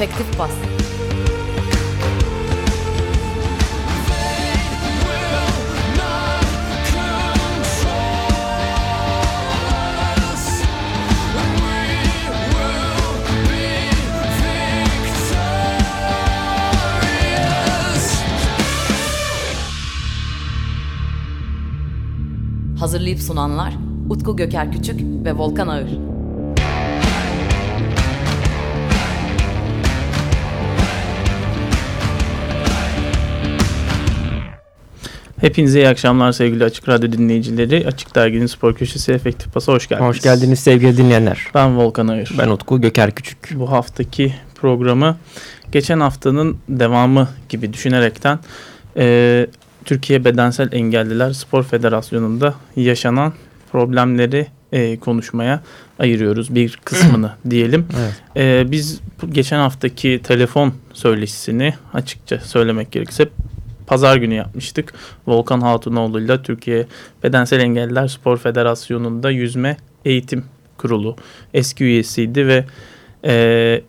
Efektif Bas. Hazırlayıp sunanlar Utku Göker Küçük ve Volkan Ağır. Hepinize iyi akşamlar sevgili Açık Radyo dinleyicileri. Açık Dergi'nin spor köşesi Efektif Pas'a hoş geldiniz. Hoş geldiniz sevgili dinleyenler. Ben Volkan Ağır. Ben Utku Göker Küçük. Bu haftaki programı geçen haftanın devamı gibi düşünerekten e, Türkiye Bedensel Engelliler Spor Federasyonu'nda yaşanan problemleri e, konuşmaya ayırıyoruz bir kısmını diyelim. Evet. E, biz geçen haftaki telefon söyleşisini açıkça söylemek gerekirse pazar günü yapmıştık. Volkan Hatunoğlu ile Türkiye Bedensel Engelliler Spor Federasyonu'nda yüzme eğitim kurulu eski üyesiydi ve e,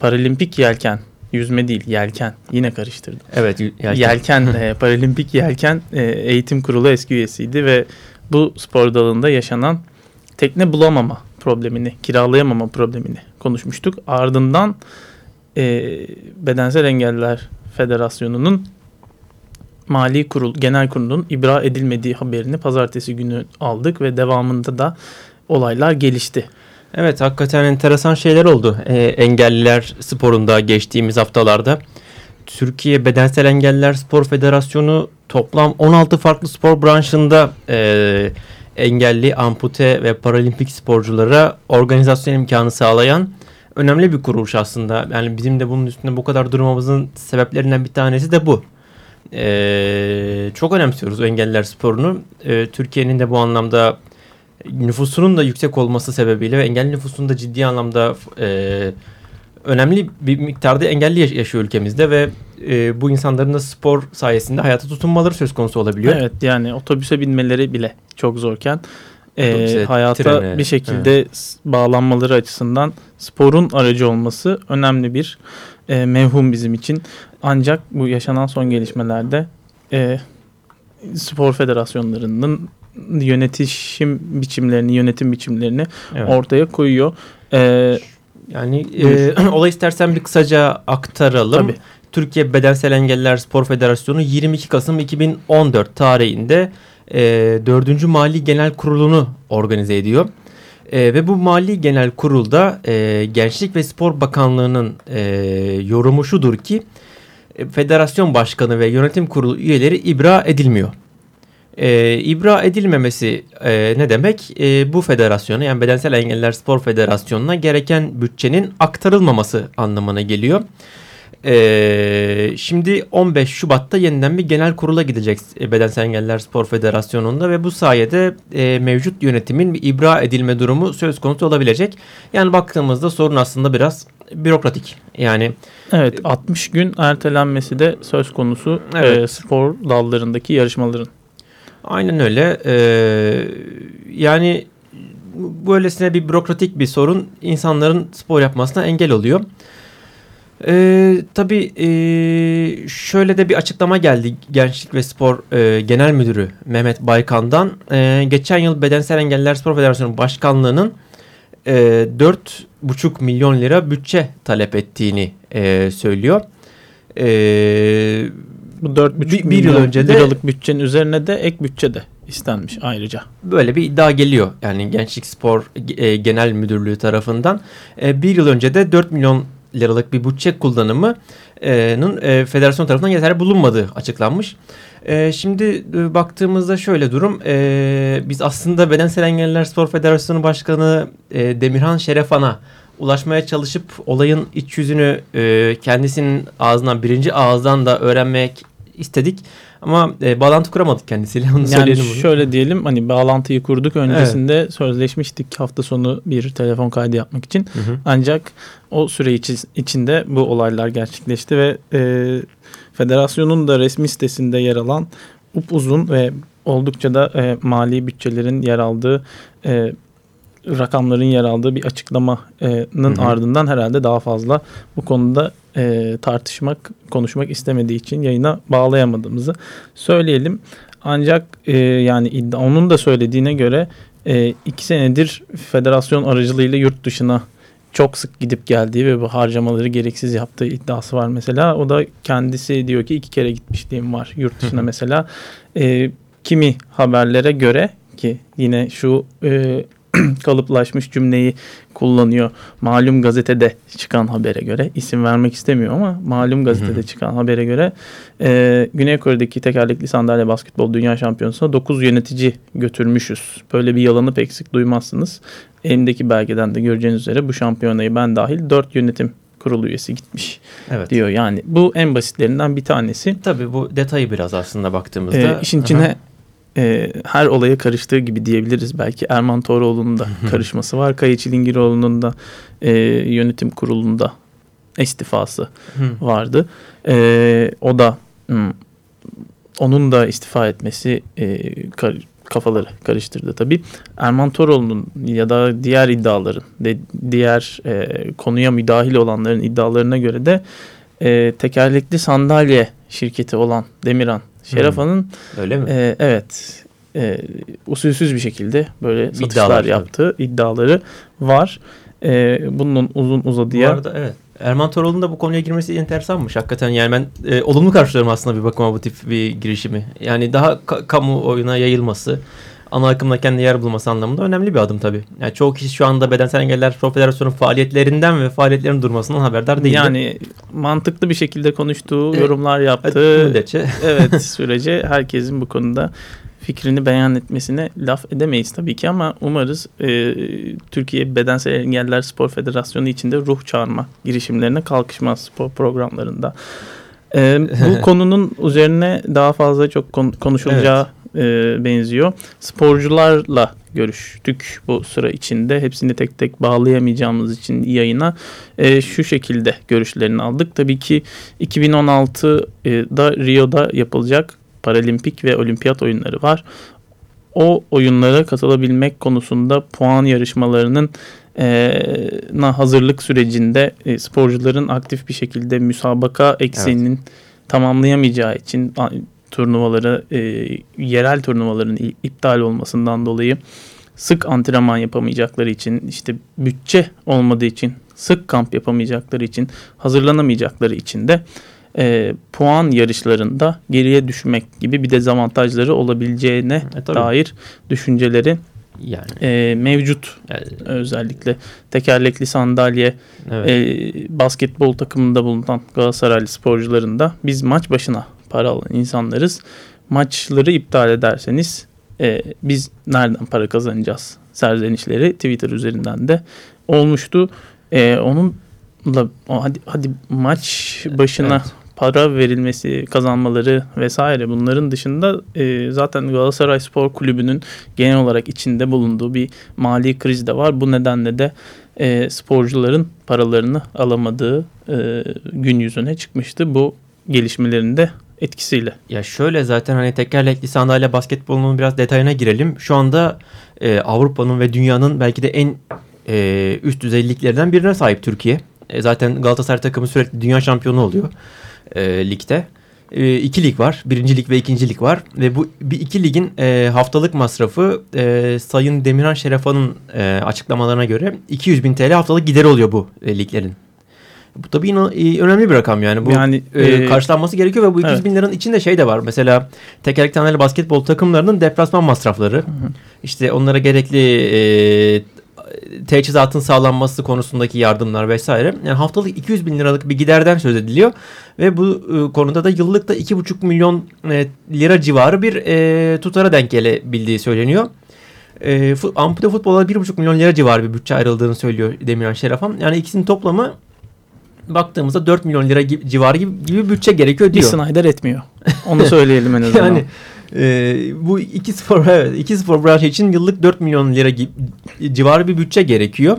paralimpik yelken yüzme değil yelken yine karıştırdım. Evet. Yelken, Yelken e, paralimpik yelken e, eğitim kurulu eski üyesiydi ve bu spor dalında yaşanan tekne bulamama problemini, kiralayamama problemini konuşmuştuk. Ardından e, Bedensel Engelliler Federasyonu'nun Mali Kurul Genel Kurulu'nun ibra edilmediği haberini pazartesi günü aldık ve devamında da olaylar gelişti. Evet hakikaten enteresan şeyler oldu. Ee, engelliler sporunda geçtiğimiz haftalarda. Türkiye Bedensel Engelliler Spor Federasyonu toplam 16 farklı spor branşında e, engelli, ampute ve paralimpik sporculara organizasyon imkanı sağlayan önemli bir kuruluş aslında. Yani bizim de bunun üstünde bu kadar durmamızın sebeplerinden bir tanesi de bu. Ee, çok önemsiyoruz engelliler sporunu. Ee, Türkiye'nin de bu anlamda nüfusunun da yüksek olması sebebiyle ve engelli nüfusunun da ciddi anlamda e, önemli bir miktarda engelli yaşıyor ülkemizde ve e, bu insanların da spor sayesinde hayata tutunmaları söz konusu olabiliyor. Evet yani otobüse binmeleri bile çok zorken e, hayata trene, bir şekilde s- bağlanmaları açısından sporun aracı olması önemli bir e, mevhum bizim için. Ancak bu yaşanan son gelişmelerde e, spor federasyonlarının yönetişim biçimlerini, yönetim biçimlerini Evet. ortaya koyuyor. E, Yani e, olay istersen bir kısaca aktaralım. Tabii. Türkiye Bedensel Engelliler Spor Federasyonu 22 Kasım 2014 tarihinde e, 4. Mali Genel Kurulu'nu organize ediyor. E, ve bu Mali Genel Kurul'da e, Gençlik ve Spor Bakanlığı'nın e, yorumu şudur ki e, federasyon başkanı ve yönetim kurulu üyeleri ibra edilmiyor. E, ibra edilmemesi e, ne demek? E, bu federasyona yani Bedensel Engelliler Spor Federasyonu'na gereken bütçenin aktarılmaması anlamına geliyor. E, şimdi 15 Şubat'ta yeniden bir genel kurula gidecek e, Bedensel Engelliler Spor Federasyonu'nda ve bu sayede e, mevcut yönetimin bir ibra edilme durumu söz konusu olabilecek. Yani baktığımızda sorun aslında biraz bürokratik. Yani evet 60 gün ertelenmesi de söz konusu Evet. e, spor dallarındaki yarışmaların. Aynen öyle. Ee, yani böylesine bir bürokratik bir sorun insanların spor yapmasına engel oluyor. Ee, tabii ee, şöyle de bir açıklama geldi Gençlik ve Spor ee, Genel Müdürü Mehmet Baykan'dan. Ee, geçen yıl Bedensel Engelliler Spor Federasyonu Başkanlığı'nın ee, 4,5 milyon lira bütçe talep ettiğini ee, söylüyor. Ee, Bu 4,5 Bir- bir yıl önce de- liralık bütçenin üzerine de ek bütçe de istenmiş ayrıca. böyle bir iddia geliyor. Yani Gençlik Spor e, Genel Müdürlüğü tarafından. E, bir yıl önce de 4 milyon liralık bir bütçe kullanımının e, federasyon tarafından yeterli bulunmadığı açıklanmış. E, şimdi e, baktığımızda şöyle durum. E, biz aslında Bedensel Engelliler Spor Federasyonu Başkanı e, Demirhan Şerefan'a ulaşmaya çalışıp olayın iç yüzünü e, kendisinin ağzından birinci ağızdan da öğrenmek istedik. Ama e, bağlantı kuramadık kendisiyle. Onu Yani söyleyelim bunu. şöyle diyelim hani bağlantıyı kurduk öncesinde sözleşmiştik hafta sonu bir telefon kaydı yapmak için. Hı hı. Ancak o süre içi- içinde bu olaylar gerçekleşti ve e, federasyonun da resmi sitesinde yer alan upuzun ve oldukça da e, mali bütçelerin yer aldığı e, rakamların yer aldığı bir açıklamanın hı hı. ardından herhalde daha fazla bu konuda e, tartışmak, konuşmak istemediği için yayına bağlayamadığımızı söyleyelim. Ancak e, yani iddia, onun da söylediğine göre e, iki senedir federasyon aracılığıyla yurt dışına çok sık gidip geldiği ve bu harcamaları gereksiz yaptığı iddiası var mesela. O da kendisi diyor ki iki kere gitmişliğim var yurt dışına mesela. E, kimi haberlere göre ki yine şu e, kalıplaşmış cümleyi kullanıyor. Malum gazetede çıkan habere göre isim vermek istemiyor ama malum gazetede çıkan habere göre e, Güney Kore'deki tekerlekli sandalye basketbol dünya şampiyonasına 9 yönetici götürmüşüz. Böyle bir yalanı pek sık duymazsınız. Elimdeki belgeden de göreceğiniz üzere bu şampiyonayı ben dahil 4 yönetim kurulu üyesi gitmiş evet. diyor. Yani bu en basitlerinden bir tanesi. Tabii bu detayı biraz aslında baktığımızda. Ee, işin içine e, her olaya karıştığı gibi diyebiliriz belki. Erman Toroğlu'nun da karışması var. Kaya Çilingiroğlu'nun da e, yönetim kurulunda istifası vardı. E, o da hmm, onun da istifa etmesi e, kar, kafaları karıştırdı tabii. Erman Toroğlu'nun ya da diğer iddiaların, de, diğer e, konuya müdahil olanların iddialarına göre de e, tekerlekli sandalye şirketi olan Demiran Şerafa'nın öyle mi? E, evet e, usulsüz bir şekilde böyle satışlar İddialar, yaptığı tabii. iddiaları var. E, bunun uzun uzadıya. Bu arada evet. Erman Toroğlu'nun da bu konuya girmesi enteresanmış. Hakikaten yani ben e, olumlu karşılıyorum aslında bir bakıma bu tip bir girişimi. Yani daha ka- kamuoyuna yayılması, ana akımda kendi yer bulması anlamında önemli bir adım tabii. Yani çoğu kişi şu anda Bedensel Engeller Federasyonu faaliyetlerinden ve faaliyetlerin durmasından haberdar değil. Yani mantıklı bir şekilde konuştuğu, yorumlar yaptığı müddetçe. evet sürece herkesin bu konuda fikrini beyan etmesine laf edemeyiz tabii ki ama umarız e, Türkiye Bedensel Engeller Spor Federasyonu içinde ruh çağırma girişimlerine kalkışmaz spor programlarında. E, bu konunun üzerine daha fazla çok konuşulacağı evet e, benziyor. Sporcularla görüştük bu sıra içinde. Hepsini tek tek bağlayamayacağımız için yayına e, şu şekilde görüşlerini aldık. Tabii ki 2016'da Rio'da yapılacak paralimpik ve olimpiyat oyunları var. O oyunlara katılabilmek konusunda puan yarışmalarının e, na hazırlık sürecinde e, sporcuların aktif bir şekilde müsabaka eksiğinin evet. tamamlayamayacağı için turnuvaları, e, yerel turnuvaların iptal olmasından dolayı sık antrenman yapamayacakları için, işte bütçe olmadığı için, sık kamp yapamayacakları için, hazırlanamayacakları için de e, puan yarışlarında geriye düşmek gibi bir dezavantajları olabileceğine e, dair düşünceleri yani. e, mevcut. Yani, özellikle tekerlekli sandalye evet. e, basketbol takımında bulunan Galatasaraylı sporcuların da biz maç başına para alan insanlarız. Maçları iptal ederseniz e, biz nereden para kazanacağız serzenişleri Twitter üzerinden de olmuştu. E, onunla hadi, hadi maç başına evet. para verilmesi, kazanmaları vesaire bunların dışında e, zaten Galatasaray Spor Kulübü'nün genel olarak içinde bulunduğu bir mali kriz de var. Bu nedenle de e, sporcuların paralarını alamadığı e, gün yüzüne çıkmıştı. Bu gelişmelerinde etkisiyle. Ya şöyle zaten hani tekerlekli sandalye basketbolunun biraz detayına girelim. Şu anda e, Avrupa'nın ve dünyanın belki de en e, üst düzeyliklerden birine sahip Türkiye. E, zaten Galatasaray takımı sürekli dünya şampiyonu oluyor e, ligde. E, iki lig var. Birinci lig ve ikinci lig var. Ve bu bir iki ligin e, haftalık masrafı e, Sayın Demirhan Şerefa'nın e, açıklamalarına göre 200 bin TL haftalık gideri oluyor bu e, liglerin. Bu tabii e, önemli bir rakam yani. Bu yani, e, e, karşılanması gerekiyor ve bu 200 evet. bin liranın içinde şey de var. Mesela tekerlekli taneli basketbol takımlarının deplasman masrafları. Hı hı. İşte onlara gerekli e, teçhizatın sağlanması konusundaki yardımlar vesaire. Yani haftalık 200 bin liralık bir giderden söz ediliyor. Ve bu e, konuda da yıllık da 2,5 milyon e, lira civarı bir e, tutara denk gelebildiği söyleniyor. E, ampute futbola 1,5 milyon lira civarı bir bütçe ayrıldığını söylüyor Demirhan Şerafan. Yani ikisinin toplamı baktığımızda 4 milyon lira gibi, civarı gibi, gibi bütçe gerekiyor diyor. Bir Snyder etmiyor. Onu söyleyelim en azından. yani e, bu iki spor evet iki spor branşı için yıllık 4 milyon lira gibi, civarı bir bütçe gerekiyor.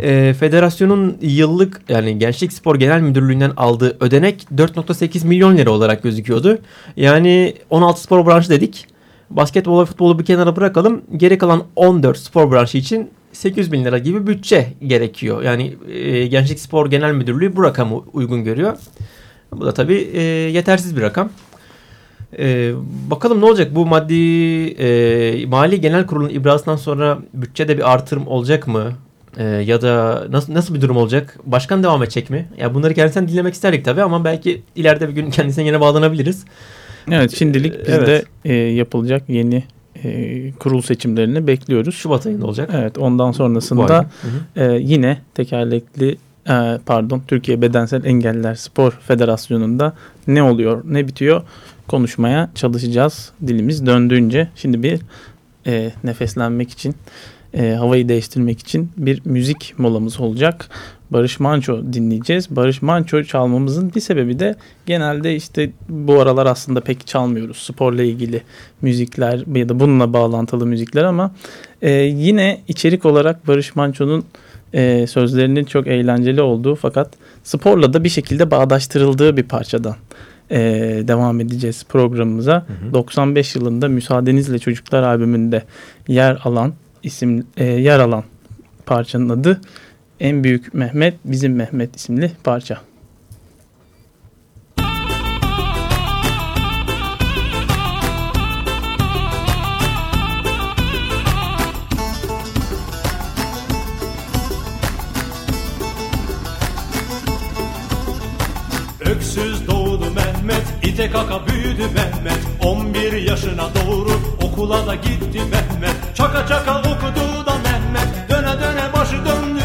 E, federasyonun yıllık yani Gençlik Spor Genel Müdürlüğü'nden aldığı ödenek 4.8 milyon lira olarak gözüküyordu. Yani 16 spor branşı dedik. Basketbol ve futbolu bir kenara bırakalım. Geri kalan 14 spor branşı için 800 bin lira gibi bütçe gerekiyor. Yani e, Gençlik Spor Genel Müdürlüğü bu rakamı uygun görüyor. Bu da tabii e, yetersiz bir rakam. E, bakalım ne olacak bu maddi e, mali genel kurulun ibrasından sonra bütçede bir artırım olacak mı? E, ya da nasıl nasıl bir durum olacak? Başkan devam edecek mi? Ya bunları kendisinden dinlemek isterdik tabii ama belki ileride bir gün kendisine yine bağlanabiliriz. Evet şimdilik biz evet. de e, yapılacak yeni e, kurul seçimlerini bekliyoruz. Şubat ayında olacak. Evet ondan sonrasında e, yine tekerlekli e, pardon Türkiye Bedensel Engeller Spor Federasyonu'nda ne oluyor ne bitiyor konuşmaya çalışacağız dilimiz döndüğünce. Şimdi bir e, nefeslenmek için e, havayı değiştirmek için bir müzik molamız olacak. Barış Manço dinleyeceğiz. Barış Manço çalmamızın bir sebebi de genelde işte bu aralar aslında pek çalmıyoruz sporla ilgili müzikler ya da bununla bağlantılı müzikler ama e, yine içerik olarak Barış Manço'nun e, sözlerinin çok eğlenceli olduğu fakat sporla da bir şekilde bağdaştırıldığı bir parçadan e, devam edeceğiz programımıza. Hı hı. 95 yılında Müsaadenizle Çocuklar albümünde yer alan isim e, yer alan parçanın adı En Büyük Mehmet Bizim Mehmet isimli parça. Öksüz doğdu Mehmet, ite kaka büyüdü Mehmet. 11 yaşına doğru okula da gitti Mehmet. Çaka çaka okudu da Mehmet, döne döne başı döndü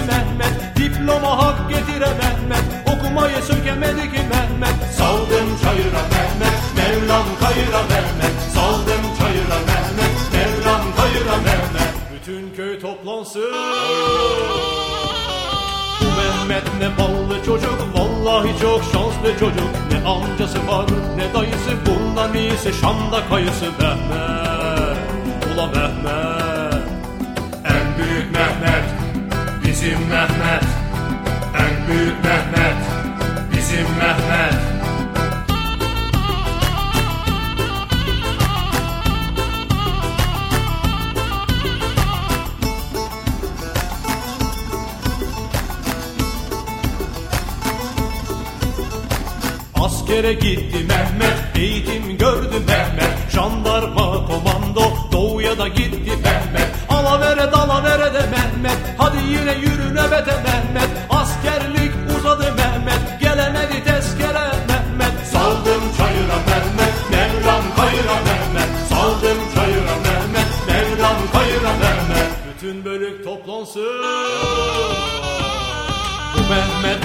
Diploma hak getire Mehmet, okumayı sökemedi ki Mehmet. Saldım çayıra Mehmet, Mevlam kayıra Mehmet. Saldım çayıra Mehmet, Mevlam kayıra Mehmet. Bütün köy toplansın. Mehmet ne ballı çocuk. Vallahi çok şanslı çocuk. Ne amcası var ne dayısı. Bundan iyisi Şam'da kayısı Mehmet. Ula Mehmet. En büyük Mehmet. Bizim Mehmet büyük Mehmet Bizim Mehmet. Askere gitti Mehmet, eğitim gördü Mehmet. Jandarma komando, doğuya da gitti Mehmet. Alavere dalavere de Mehmet, hadi yine yürü nöbete Mehmet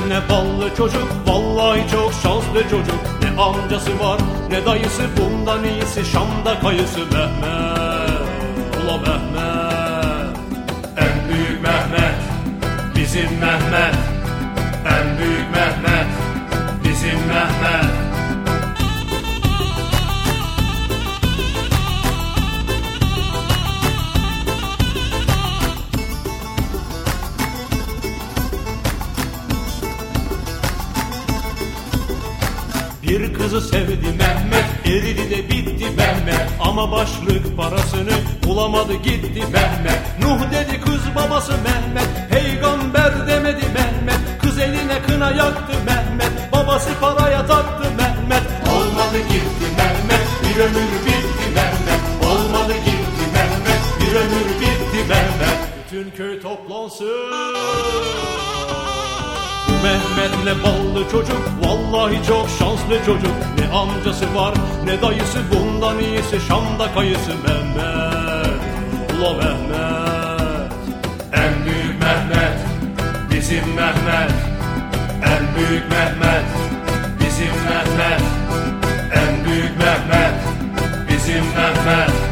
ne ballı çocuk Vallahi çok şanslı çocuk. Ne amcası var ne dayısı Bundan iyisi Şam'da kayısı Mehmet. Ula Mehmet. En büyük Mehmet Bizim Mehmet. En büyük Mehmet Bizim Mehmet Bir kızı sevdi Mehmet, eridi de bitti Mehmet. Ama başlık parasını bulamadı gitti Mehmet. Nuh dedi kız babası Mehmet, peygamber demedi Mehmet. Kız eline kına yaktı Mehmet, babası paraya taktı Mehmet. Olmadı gitti Mehmet, bir ömür bitti Mehmet. Olmadı gitti Mehmet, bir ömür bitti Mehmet. Bütün köy toplansın Mehmet ne ballı çocuk Vallahi çok şanslı çocuk. Ne amcası var ne dayısı Bundan iyisi Şam'da kayısı Mehmet. Ula Mehmet En büyük Mehmet Bizim Mehmet. En büyük Mehmet Bizim Mehmet. En büyük Mehmet Bizim Mehmet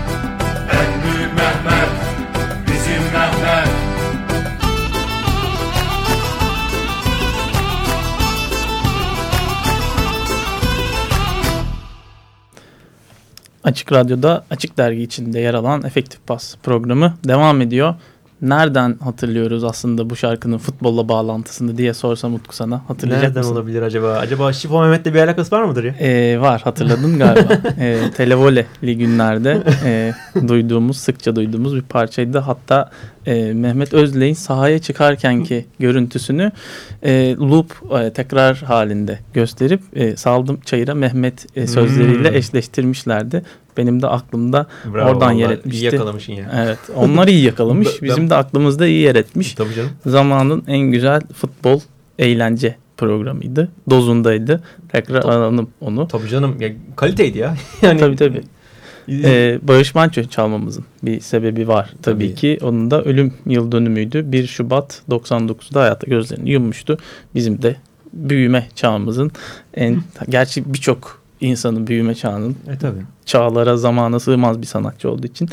Açık Radyo'da Açık Dergi içinde yer alan Efektif Pas programı devam ediyor. Nereden hatırlıyoruz aslında bu şarkının futbolla bağlantısını diye sorsam Utku sana. Hatırlayacak Nereden mısın? olabilir acaba? Acaba Şifo Mehmet'le bir alakası var mıdır ya? Ee, var hatırladın galiba. ee, Televoleli günlerde e, duyduğumuz, sıkça duyduğumuz bir parçaydı. Hatta e, Mehmet Özley'in sahaya çıkarkenki görüntüsünü e, loop e, tekrar halinde gösterip e, saldım çayıra Mehmet e, sözleriyle Hmm. eşleştirmişlerdi. Benim de aklımda Bravo, oradan yer etmişti. iyi yakalamışsın ya. Evet. Onlar iyi yakalamış. Bizim de aklımızda iyi yer etmiş. Tabii canım. Zamanın en güzel futbol eğlence programıydı. Dozundaydı. Tekrar Tabii. onu. Tabii canım. Ya, kaliteydi ya. yani Tabii tabii. Ee, Barış Manço çalmamızın bir sebebi var tabii, Tabii. ki. Onun da ölüm yıl dönümüydü. 1 Şubat 99'da hayata gözlerini yummuştu. Bizim de büyüme çağımızın en gerçi birçok insanın büyüme çağının E tabii. çağlara zamana sığmaz bir sanatçı olduğu için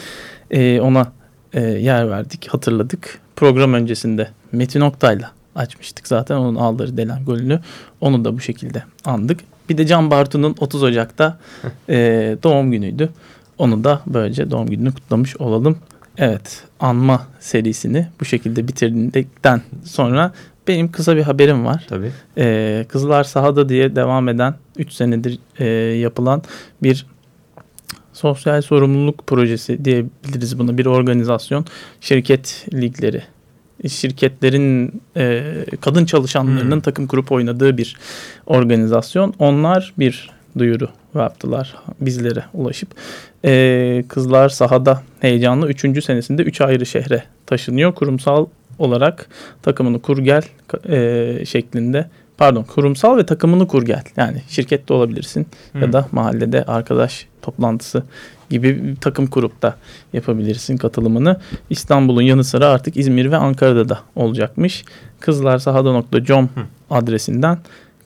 e, ona e, yer verdik, hatırladık. Program öncesinde Metin Oktay'la açmıştık zaten onun aldığı Delen golünü. Onu da bu şekilde andık. Bir de Can Bartu'nun 30 Ocak'ta e, doğum günüydü. Onu da böylece doğum gününü kutlamış olalım. Evet, anma serisini bu şekilde bitirdikten sonra benim kısa bir haberim var. Tabii. Ee, Kızlar Sahada diye devam eden 3 senedir e, yapılan bir sosyal sorumluluk projesi diyebiliriz buna bir organizasyon şirket ligleri şirketlerin e, kadın çalışanlarının Hmm. takım kurup oynadığı bir organizasyon onlar bir duyuru yaptılar bizlere ulaşıp e, kızlar sahada heyecanlı 3. senesinde 3 ayrı şehre taşınıyor kurumsal olarak takımını kur gel e, şeklinde pardon kurumsal ve takımını kur gel yani şirkette olabilirsin ya Hı. da mahallede arkadaş toplantısı gibi bir takım kurup da yapabilirsin katılımını. İstanbul'un yanı sıra artık İzmir ve Ankara'da da olacakmış. Kızlarsahada.com adresinden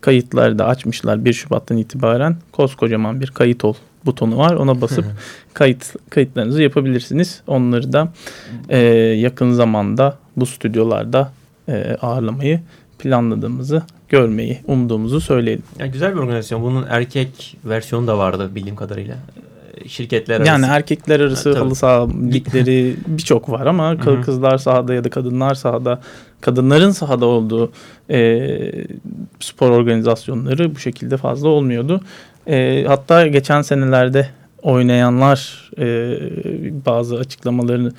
kayıtları da açmışlar 1 Şubat'tan itibaren. Koskocaman bir kayıt ol butonu var. Ona basıp kayıt kayıtlarınızı yapabilirsiniz. Onları da e, yakın zamanda bu stüdyolarda e, ağırlamayı planladığımızı görmeyi umduğumuzu söyleyelim. Ya güzel bir organizasyon. Bunun erkek versiyonu da vardı bildiğim kadarıyla. Şirketler arası. Yani erkekler arası Ha, halı saha ligleri birçok var ama kızlar sahada ya da kadınlar sahada kadınların sahada olduğu e, spor organizasyonları bu şekilde fazla olmuyordu. E, hatta geçen senelerde oynayanlar e, bazı açıklamalarını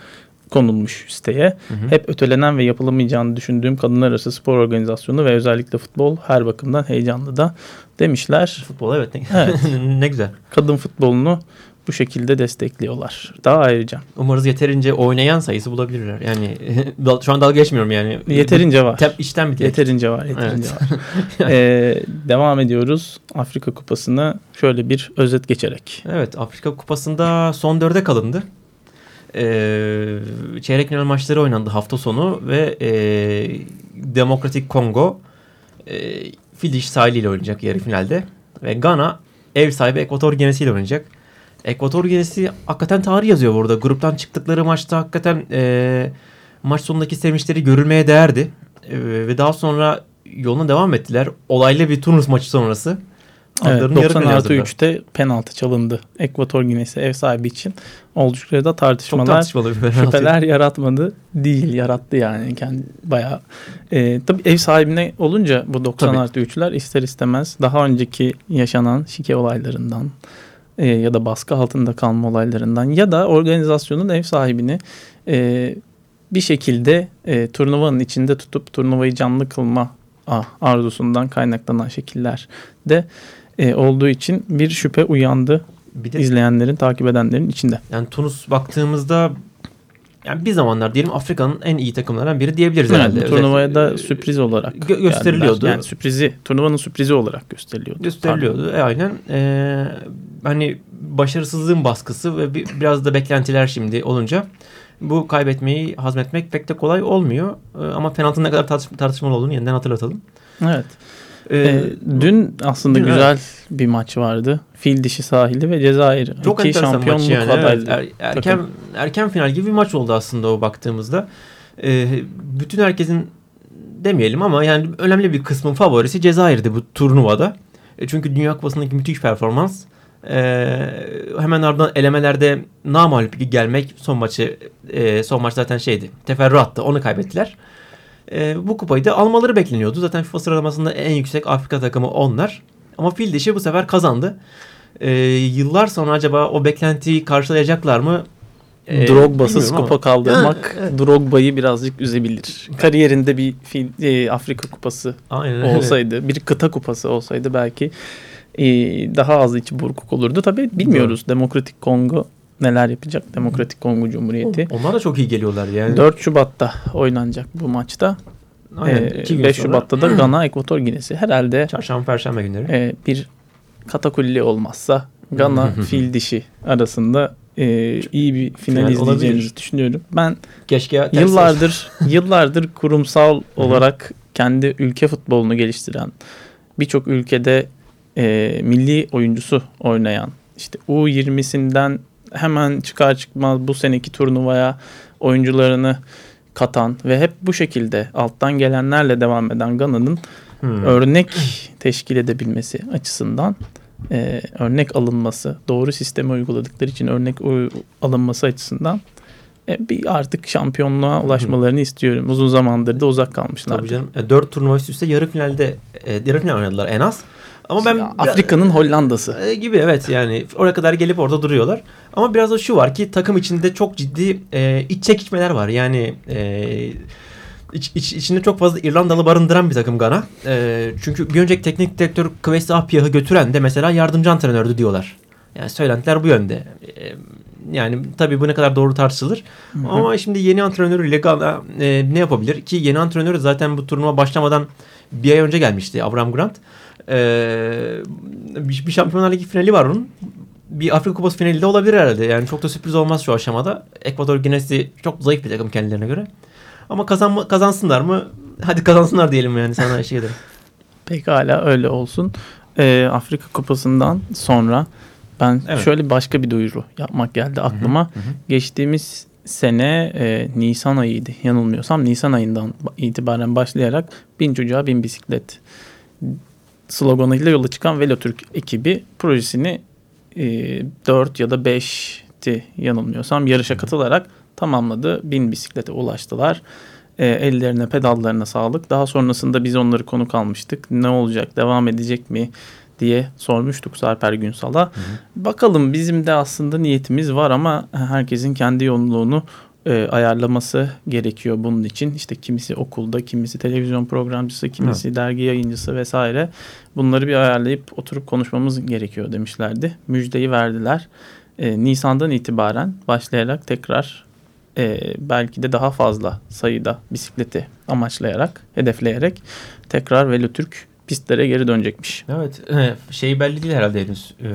konulmuş siteye. Hı hı. Hep ötelenen ve yapılamayacağını düşündüğüm kadınlar arası spor organizasyonu ve özellikle futbol her bakımdan heyecanlı da demişler. Futbol evet. Evet. ne güzel. Kadın futbolunu bu şekilde destekliyorlar. Daha ayrıca. Umarız yeterince oynayan sayısı bulabilirler. Yani şu an dalga geçmiyorum yani. Yeterince var. Tem, içten bir. Yeterince var, yeterince Evet. var. Ee, devam ediyoruz Afrika Kupası'nı şöyle bir özet geçerek. Evet Afrika Kupası'nda son dörde kalındı. Ee, çeyrek final maçları oynandı hafta sonu ve e, Demokratik Kongo e, fil dişi sahiliyle oynayacak yarı finalde. Ve Gana ev sahibi Ekvator Ginesi ile oynayacak. Ekvator Ginesi hakikaten tarih yazıyor burada. Gruptan çıktıkları maçta hakikaten e, maç sonundaki sevinçleri görülmeye değerdi. E, ve daha sonra yoluna devam ettiler. Olaylı bir turnus maçı sonrası. Evet, adlarını yarı 90 finale artı hazırlar. 3'te penaltı çalındı. Ekvator Ginesi ev sahibi için. Oldukça da tartışmalar şüpheler yaratmadı. Değil yarattı yani. Kendi bayağı. Ee, tabii ev sahibine olunca bu 90 Tabii. artı 3'ler ister istemez daha önceki yaşanan şike olaylarından e, ya da baskı altında kalma olaylarından ya da organizasyonun ev sahibini e, bir şekilde e, turnuvanın içinde tutup turnuvayı canlı kılma arzusundan kaynaklanan şekiller de e, olduğu için bir şüphe uyandı Bir de izleyenlerin, takip edenlerin içinde. Yani Tunus baktığımızda yani bir zamanlar diyelim Afrika'nın en iyi takımlarından biri diyebiliriz Evet, herhalde. turnuvaya da Özellikle- sürpriz olarak Gö- gösteriliyordu. Yani sürprizi, turnuvanın sürprizi olarak gösteriliyordu. gösteriliyordu. E, aynen. E, hani başarısızlığın baskısı ve bir, biraz da beklentiler şimdi olunca bu kaybetmeyi hazmetmek pek de kolay olmuyor. E, ama penaltının ne kadar tartış- tartışmalı olduğunu yeniden hatırlatalım. Evet. E, dün aslında dün, güzel bir maç vardı. Fil dişi sahili ve Cezayir. Çok İki şampiyonluk yani. Evet, er- erken, erken final gibi bir maç oldu aslında o baktığımızda. Ee, bütün herkesin demeyelim ama yani önemli bir kısmın favorisi Cezayir'di bu turnuvada. E, çünkü Dünya Kupası'ndaki müthiş performans. Ee, hemen ardından elemelerde namalip gelmek son maçı e, son maç zaten şeydi teferruattı onu kaybettiler. E, bu kupayı da almaları bekleniyordu. Zaten FIFA sıralamasında en yüksek Afrika takımı onlar. Ama fil dişi bu sefer kazandı. E, yıllar sonra acaba o beklentiyi karşılayacaklar mı? e, Drogba'sız kupa kaldırmak Ha, evet. Drogba'yı birazcık üzebilir. Kariyerinde bir fil, e, Afrika kupası Aynen olsaydı, bir kıta kupası olsaydı belki e, daha az içi burkuk olurdu. Tabii bilmiyoruz Demokratik Kongo neler yapacak. Demokratik Kongo Cumhuriyeti. Onlar da çok iyi geliyorlar yani. 4 Şubat'ta oynanacak bu maçta. Aynen, E, iki gün 5 sonra Şubat'ta da Gana Ekvator Ginesi. Herhalde Çarşamba, Perşembe günleri. e, bir katakulli olmazsa Gana fil dişi arasında e, iyi bir final Final izleyeceğimizi olabilir. düşünüyorum. Ben Keşke yıllardır yıllardır kurumsal olarak kendi ülke futbolunu geliştiren birçok ülkede e, milli oyuncusu oynayan işte U20'sinden hemen çıkar çıkmaz bu seneki turnuvaya oyuncularını katan ve hep bu şekilde alttan gelenlerle devam eden Gana'nın Hmm. örnek teşkil edebilmesi açısından e, örnek alınması, doğru sistemi uyguladıkları için örnek alınması açısından e, bir artık şampiyonluğa ulaşmalarını istiyorum. Uzun zamandır da uzak kalmışlar. Tabii canım. E, Dört turnuva üst üste yarı finalde e, yarı final oynadılar en az. Ama ben Afrika'nın Hollanda'sı. E, gibi evet yani oraya kadar gelip orada duruyorlar. Ama biraz da şu var ki takım içinde çok ciddi e, iç çekişmeler var. Yani e, iç, iç- içinde çok fazla İrlandalı barındıran bir takım Gana. E, çünkü bir önceki teknik direktör Kwesi Appiah'ı götüren de mesela yardımcı antrenördü diyorlar. Yani söylentiler bu yönde. E, yani tabii bu ne kadar doğru tartışılır. Ama şimdi yeni antrenörüyle Gana e, ne yapabilir? Ki yeni antrenörü zaten bu turnuva başlamadan bir ay önce gelmişti Abraham Grant. Ee, bir, bir Şampiyonlar Ligi finali var onun. Bir Afrika Kupası finali de olabilir herhalde. Yani çok da sürpriz olmaz şu aşamada. Ekvador Ginesi çok zayıf bir takım kendilerine göre. Ama kazanma, kazansınlar mı? Hadi kazansınlar diyelim yani sana eşlik ederim. Pekala öyle olsun. E, Afrika Kupası'ndan sonra ben Evet. şöyle başka bir duyuru yapmak geldi aklıma. Geçtiğimiz sene e, Nisan ayıydı yanılmıyorsam. Nisan ayından itibaren başlayarak bin çocuğa bin bisiklet sloganıyla yola çıkan Velotürk ekibi projesini e, 4 ya da 5'ti yanılmıyorsam yarışa katılarak tamamladı. Bin bisiklete ulaştılar. E, ellerine pedallarına sağlık. Daha sonrasında biz onları konuk almıştık. Ne olacak devam edecek mi diye sormuştuk Sarper Günsal'a. Bakalım bizim de aslında niyetimiz var ama herkesin kendi yolunu e, ayarlaması gerekiyor bunun için. İşte kimisi okulda, kimisi televizyon programcısı, kimisi dergi yayıncısı vesaire. Bunları bir ayarlayıp oturup konuşmamız gerekiyor demişlerdi. Müjdeyi verdiler. E, Nisan'dan itibaren başlayarak tekrar e, belki de daha fazla sayıda bisikleti amaçlayarak, hedefleyerek tekrar Velotürk pistlere geri dönecekmiş. Evet. Şey belli değil herhalde henüz. e,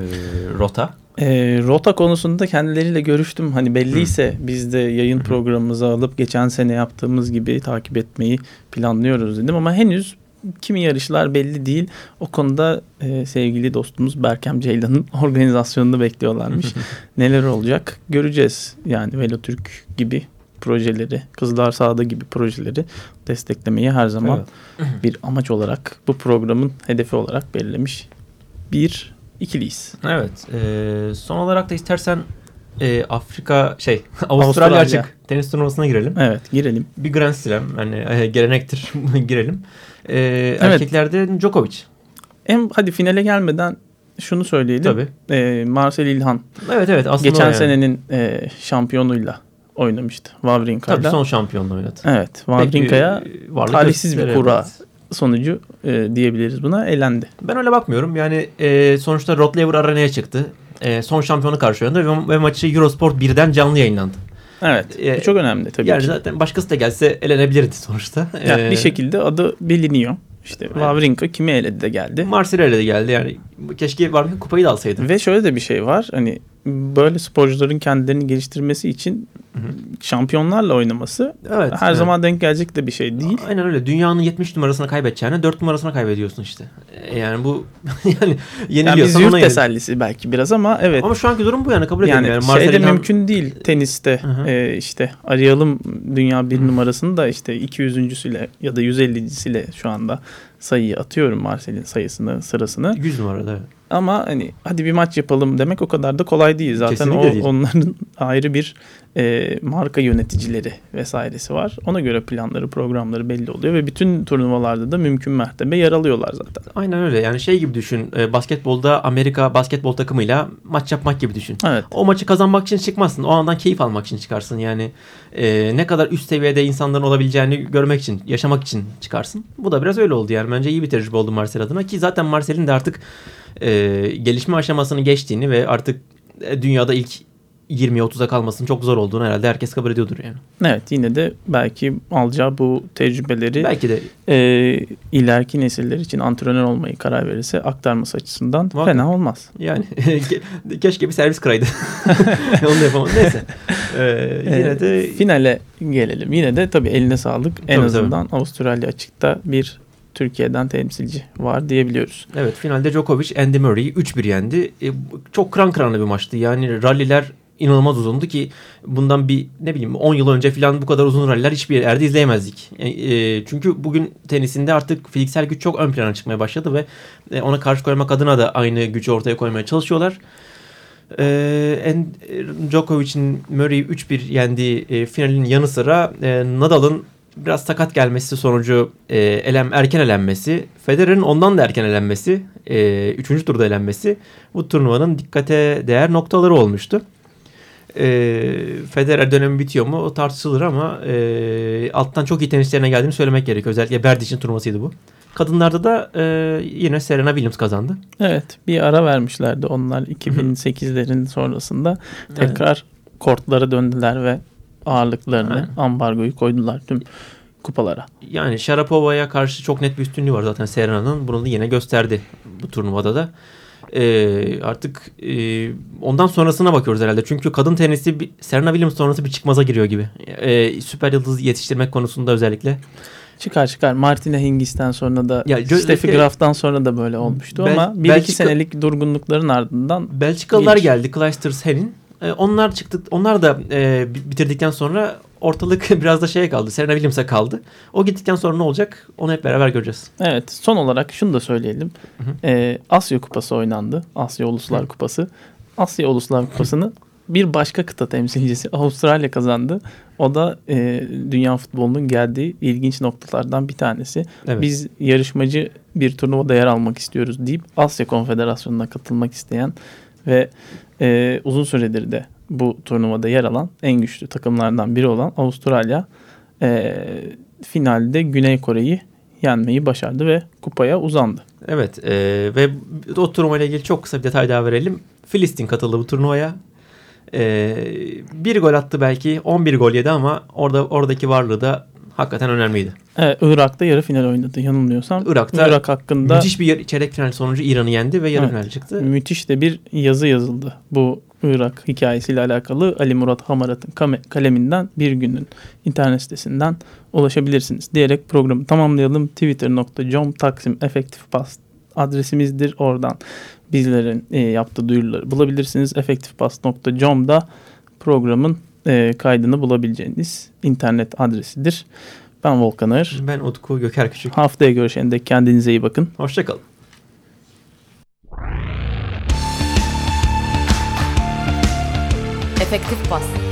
rota. E, rota konusunda kendileriyle görüştüm. Hani belliyse biz de yayın programımızı alıp geçen sene yaptığımız gibi takip etmeyi planlıyoruz dedim ama henüz kimi yarışlar belli değil. O konuda e, sevgili dostumuz Berkem Ceylan'ın organizasyonunu bekliyorlarmış. Neler olacak göreceğiz. Yani Velotürk gibi projeleri, Kızlar Sağda gibi projeleri desteklemeyi her zaman bir amaç olarak bu programın hedefi olarak belirlemiş bir ikiliyiz. Evet. e, son olarak da istersen e, Afrika şey Avustralya. Avustralya açık tenis turnuvasına girelim. Evet girelim. Bir Grand Slam yani e, gelenektir girelim. E, Erkeklerde Djokovic. Hem hadi finale gelmeden şunu söyleyelim. Tabii. Ee, Marcel İlhan Evet evet aslında geçen yani. senenin e, şampiyonuyla oynamıştı. Wawrinka'yla. Tabii son şampiyonluğu oynadı. Evet. Wawrinka'ya varlık talihsiz bir kura sonucu e, diyebiliriz buna. Elendi. Ben öyle bakmıyorum. Yani e, sonuçta Rod Laver arenaya çıktı. E, son şampiyonu karşı oynadı ve, ve maçı Eurosport 1'den canlı yayınlandı. Evet. E, bu çok önemli tabii yani ki. zaten başkası da gelse elenebilirdi sonuçta. Yani E, bir şekilde adı biliniyor. İşte Wawrinka kimi eledi de geldi. Marsilya de geldi yani. Keşke Wawrinka kupayı da alsaydı. Ve şöyle de bir şey var. Hani böyle sporcuların kendilerini geliştirmesi için şampiyonlarla oynaması Evet. her evet. zaman denk gelecek de bir şey değil. Aynen öyle. Dünyanın 70 numarasını kaybedeceğine 4 numarasını kaybediyorsun işte. E, yani bu yani Yani yeniliyorsan biz ona tesellisi belki biraz ama evet. Ama şu anki durum bu yani kabul edelim. yani, Yani, şey Marcel mümkün değil teniste e, işte arayalım dünya bir numarasını da işte 200.süyle ya da 150.siyle şu anda sayıyı atıyorum Marcel'in sayısını sırasını. 100 numarada. Ama hani hadi bir maç yapalım demek o kadar da kolay değil. Zaten Kesinlikle o değil. onların ayrı bir e, marka yöneticileri vesairesi var. Ona göre planları, programları belli oluyor ve bütün turnuvalarda da mümkün mertebe yer alıyorlar zaten. Aynen öyle. Yani şey gibi düşün. e, basketbolda Amerika basketbol takımıyla maç yapmak gibi düşün. Evet. O maçı kazanmak için çıkmazsın. O andan keyif almak için çıkarsın. Yani e, ne kadar üst seviyede insanların olabileceğini görmek için, yaşamak için çıkarsın. Bu da biraz öyle oldu yani. Bence iyi bir tecrübe oldu Marcel adına ki zaten Marcel'in de artık e, gelişme aşamasını geçtiğini ve artık e, dünyada ilk 20'ye 30'a kalmasının çok zor olduğunu herhalde herkes kabul ediyordur yani. Evet yine de belki alacağı bu tecrübeleri Belki de e, ileriki nesiller için antrenör olmayı karar verirse aktarması açısından Muhakkak. fena olmaz. yani ke- keşke bir servis kıraydı. Onu da yapamadım. Neyse. E, yine Ee, de finale gelelim. Yine de tabii eline sağlık. En Tabii, azından Avustralya açıkta bir Türkiye'den temsilci var diyebiliyoruz. Evet finalde Djokovic Andy Murray'i 3-1 yendi. E, çok kıran kırana bir maçtı. Yani ralliler inanılmaz uzundu ki bundan bir ne bileyim 10 yıl önce falan bu kadar uzun ralliler hiçbir yerde izleyemezdik. E, e, çünkü bugün tenisinde artık fiziksel güç çok ön plana çıkmaya başladı ve e, ona karşı koymak adına da aynı gücü ortaya koymaya çalışıyorlar. E, en, Djokovic'in Murray'i 3-1 yendiği e, finalin yanı sıra e, Nadal'ın biraz sakat gelmesi sonucu e, elem, erken elenmesi, Federer'in ondan da erken elenmesi, e, üçüncü turda elenmesi bu turnuvanın dikkate değer noktaları olmuştu. E, Federer dönemi bitiyor mu o tartışılır ama e, alttan çok iyi tenisçilerine geldiğini söylemek gerekiyor. Özellikle Berdic'in turnuvasıydı bu. Kadınlarda da e, yine Serena Williams kazandı. Evet bir ara vermişlerdi onlar 2008'lerin sonrasında tekrar kortlara döndüler ve ağırlıklarını Aynen. ambargoyu koydular tüm kupalara. Yani Sharapova'ya karşı çok net bir üstünlüğü var zaten Serena'nın. Bunu da yine gösterdi bu turnuvada da. Ee, artık e, ondan sonrasına bakıyoruz herhalde. Çünkü kadın tenisi bir, Serena Williams sonrası bir çıkmaza giriyor gibi. Ee, süper yıldız yetiştirmek konusunda özellikle. Çıkar çıkar. Martina Hingis'ten sonra da Ya, Steffi Graf'tan sonra da böyle olmuştu Bel- ama bir iki Belçika- senelik durgunlukların ardından Belçikalılar Geliş. geldi. Clijsters Henin. Ee, onlar çıktı. Onlar da e, bi- bitirdikten sonra ortalık biraz da şeye kaldı. Serena Williams'a kaldı. O gittikten sonra ne olacak? Onu hep beraber göreceğiz. Evet son olarak şunu da söyleyelim. Hı hı. Ee, Asya Kupası oynandı. Asya Uluslar Kupası. Asya Uluslar Kupası'nı bir başka kıta temsilcisi Avustralya kazandı. O da e, dünya futbolunun geldiği ilginç noktalardan bir tanesi. Evet. Biz yarışmacı bir turnuvada yer almak istiyoruz deyip Asya Konfederasyonu'na katılmak isteyen ve e, uzun süredir de bu turnuvada yer alan en güçlü takımlardan biri olan Avustralya e, finalde Güney Kore'yi yenmeyi başardı ve kupaya uzandı. Evet e, ve o turnuvayla ilgili çok kısa bir detay daha verelim. Filistin katıldı bu turnuvaya. E, bir gol attı belki 11 gol yedi ama orada oradaki varlığı da hakikaten önemliydi. Evet, Irak'ta yarı final oynadı yanılmıyorsam. Irak'ta Irak hakkında Müthiş bir çeyrek final sonucu İran'ı yendi ve yarı Evet. final çıktı. müthiş de bir yazı yazıldı. Bu Irak hikayesiyle alakalı Ali Murat Hamarat'ın kaleminden bir günün internet sitesinden ulaşabilirsiniz. Diyerek programı tamamlayalım. Twitter.com Taksim Efektif Pas adresimizdir. Oradan bizlerin e, yaptığı duyuruları bulabilirsiniz. Efektifpas.com'da programın e, kaydını bulabileceğiniz internet adresidir. Ben Volkan Ağır. Ben Utku Göker Küçük. Haftaya görüşene dek kendinize iyi bakın. Hoşçakalın. Efektif bas.